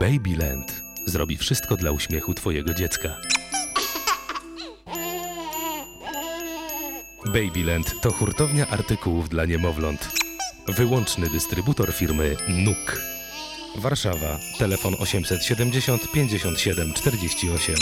Babyland zrobi wszystko dla uśmiechu Twojego dziecka. Babyland to hurtownia artykułów dla niemowląt. Wyłączny dystrybutor firmy NUK. Warszawa, telefon 870 57 48.